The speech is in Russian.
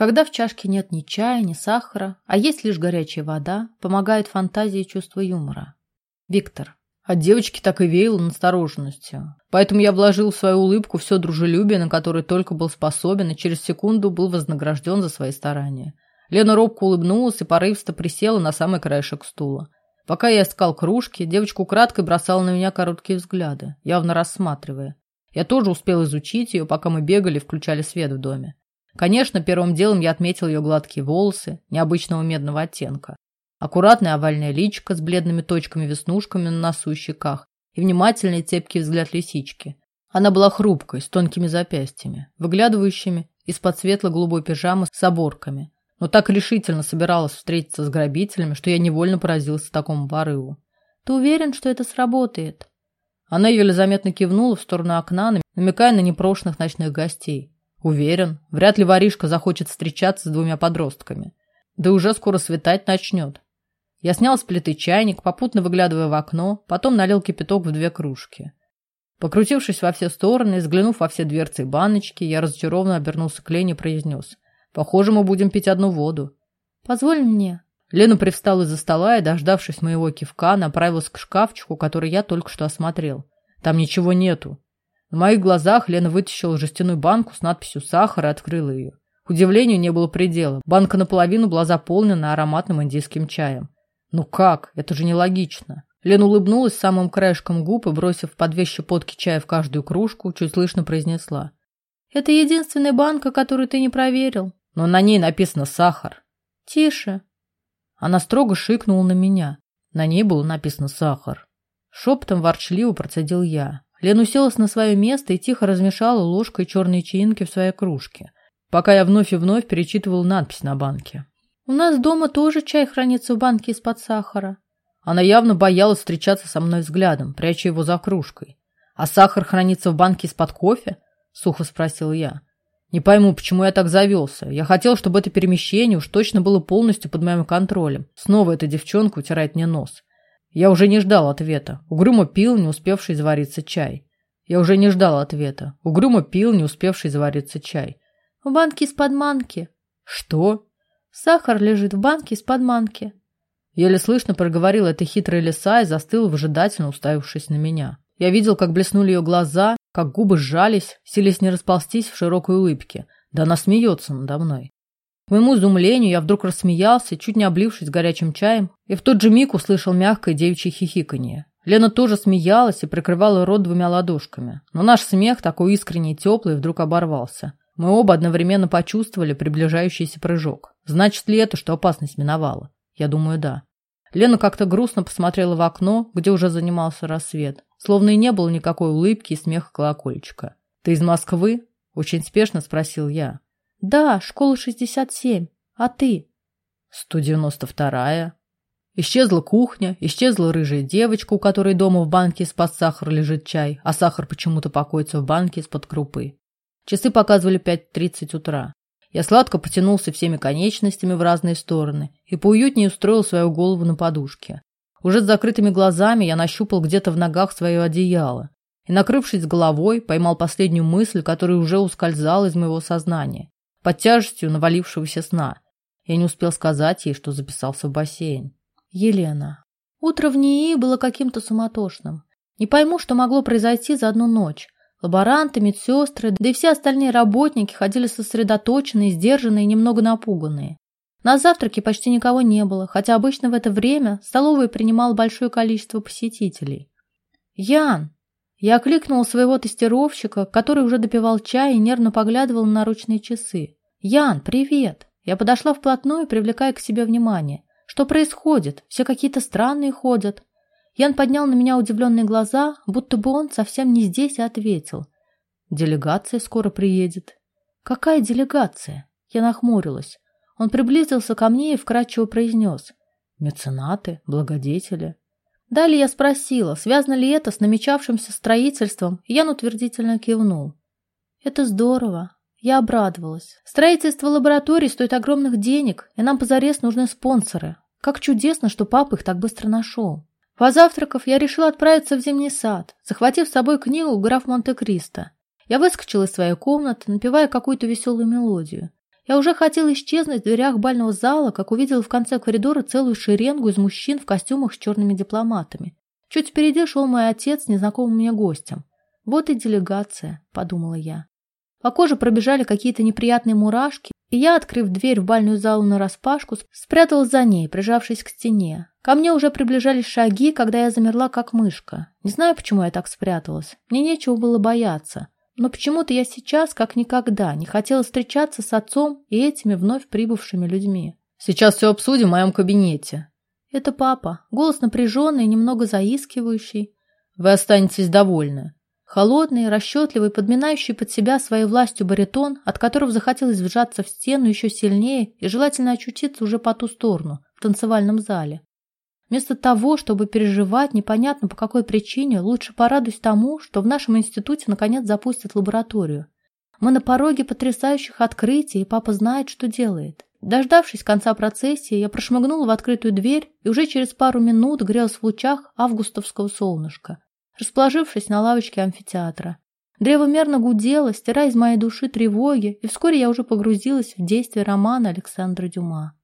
Когда в чашке нет ни чая, ни сахара, а есть лишь горячая вода, помогает фантазия и чувство юмора. Виктор. От девочки так и веяло настороженностью. Поэтому я вложил в свою улыбку все дружелюбие, на которое только был способен, и через секунду был вознагражден за свои старания. Лена робко улыбнулась и порывисто присела на самый краешек стула. Пока я искал кружки, девочка украдкой бросала на меня короткие взгляды, явно рассматривая. Я тоже успел изучить ее, пока мы бегали и включали свет в доме. Конечно, первым делом я отметил ее гладкие волосы, необычного медного оттенка. Аккуратная овальная личико с бледными точками-веснушками на носу и щеках и внимательный цепкий взгляд лисички. Она была хрупкой, с тонкими запястьями, выглядывающими из-под светло-голубой пижамы с оборками, но так решительно собиралась встретиться с грабителями, что я невольно поразился такому порыву. «Ты уверен, что это сработает?» Она еле заметно кивнула в сторону окна, намекая на непрошенных ночных гостей. Уверен, вряд ли воришка захочет встречаться с двумя подростками. Да уже скоро светать начнет. Я снял с плиты чайник, попутно выглядывая в окно, потом налил кипяток в две кружки. Покрутившись во все стороны взглянув во все дверцы и баночки, я разочарованно обернулся к Лене и произнес. «Похоже, мы будем пить одну воду». «Позволь мне». Лена привстала из-за стола и, дождавшись моего кивка, направилась к шкафчику, который я только что осмотрел. Там ничего нету. На моих глазах Лена вытащила жестяную банку с надписью «Сахар» и открыла ее. Удивлению не было предела. Банка наполовину была заполнена ароматным индийским чаем. Ну как? Это же нелогично. Лена улыбнулась самым краешком губ и, бросив по две щепотки чая в каждую кружку, чуть слышно произнесла. «Это единственная банка, которую ты не проверил». «Но на ней написано сахар». «Тише». Она строго шикнула на меня. На ней было написано «сахар». Шепотом ворчливо процедил я. Лена уселась на свое место и тихо размешала ложкой черные чаинки в своей кружке, пока я вновь и вновь перечитывал надпись на банке. «У нас дома тоже чай хранится в банке из-под сахара». Она явно боялась встречаться со мной взглядом, пряча его за кружкой. «А сахар хранится в банке из-под кофе?» – сухо спросил я. «Не пойму, почему я так завелся. Я хотел, чтобы это перемещение уж точно было полностью под моим контролем. Снова эта девчонка утирает мне нос. Я уже не ждал ответа. Угрюмо пил, не успевший завариться чай. Я уже не ждал ответа. Угрюмо пил, не успевший завариться чай. В банке из-под манки. Что? Сахар лежит в банке из-под манки. Еле слышно проговорила эта хитрая лиса и застыла выжидательно, уставившись на меня. Я видел, как блеснули ее глаза, как губы сжались, силясь не расползтись в широкой улыбке. Да она смеется надо мной. К моему изумлению я вдруг рассмеялся, чуть не облившись горячим чаем, и в тот же миг услышал мягкое девичье хихиканье. Лена тоже смеялась и прикрывала рот двумя ладошками. Но наш смех, такой искренний и теплый, вдруг оборвался. Мы оба одновременно почувствовали приближающийся прыжок. Значит ли это, что опасность миновала? Я думаю, да. Лена как-то грустно посмотрела в окно, где уже занимался рассвет. Словно и не было никакой улыбки и смеха колокольчика. «Ты из Москвы?» – очень спешно спросил я. Да, школа 67. А ты? 192-я. Исчезла кухня, исчезла рыжая девочка, у которой дома в банке из-под сахара лежит чай, а сахар почему-то покоится в банке из-под крупы. Часы показывали 5.30 утра. Я сладко потянулся всеми конечностями в разные стороны и поуютнее устроил свою голову на подушке. Уже с закрытыми глазами я нащупал где-то в ногах свое одеяло и, накрывшись головой, поймал последнюю мысль, которая уже ускользала из моего сознания под тяжестью навалившегося сна. Я не успел сказать ей, что записался в бассейн. Елена. Утро в НИИ было каким-то суматошным. Не пойму, что могло произойти за одну ночь. Лаборанты, медсестры, да и все остальные работники ходили сосредоточенные, сдержанные и немного напуганные. На завтраке почти никого не было, хотя обычно в это время столовая принимала большое количество посетителей. «Ян!» Я окликнул своего тестировщика, который уже допивал чай и нервно поглядывал на наручные часы. «Ян, привет!» Я подошла вплотную, привлекая к себе внимание. «Что происходит? Все какие-то странные ходят». Ян поднял на меня удивленные глаза, будто бы он совсем не здесь и ответил. «Делегация скоро приедет». «Какая делегация?» Я нахмурилась. Он приблизился ко мне и вкратчиво произнес. «Меценаты, благодетели». Далее я спросила, связано ли это с намечавшимся строительством, и Ян утвердительно кивнул. Это здорово. Я обрадовалась. Строительство лабораторий стоит огромных денег, и нам позарез нужны спонсоры. Как чудесно, что папа их так быстро нашел. Позавтракав, я решила отправиться в зимний сад, захватив с собой книгу «Граф Монте-Кристо». Я выскочила из своей комнаты, напевая какую-то веселую мелодию. Я уже хотела исчезнуть в дверях бального зала, как увидела в конце коридора целую шеренгу из мужчин в костюмах с черными дипломатами. Чуть впереди шел мой отец с незнакомым мне гостем. «Вот и делегация», — подумала я. По коже пробежали какие-то неприятные мурашки, и я, открыв дверь в бальную залу нараспашку, спряталась за ней, прижавшись к стене. Ко мне уже приближались шаги, когда я замерла как мышка. Не знаю, почему я так спряталась. Мне нечего было бояться. Но почему-то я сейчас, как никогда, не хотела встречаться с отцом и этими вновь прибывшими людьми. «Сейчас все обсудим в моем кабинете». Это папа. Голос напряженный, немного заискивающий. «Вы останетесь довольны». Холодный, расчетливый, подминающий под себя своей властью баритон, от которого захотелось вжаться в стену еще сильнее и желательно очутиться уже по ту сторону, в танцевальном зале. Вместо того, чтобы переживать непонятно по какой причине, лучше порадуюсь тому, что в нашем институте наконец запустят лабораторию. Мы на пороге потрясающих открытий, и папа знает, что делает. Дождавшись конца процессии, я прошмыгнула в открытую дверь и уже через пару минут грелась в лучах августовского солнышка расположившись на лавочке амфитеатра. Древо мерно гудело, стирая из моей души тревоги, и вскоре я уже погрузилась в действие романа Александра Дюма.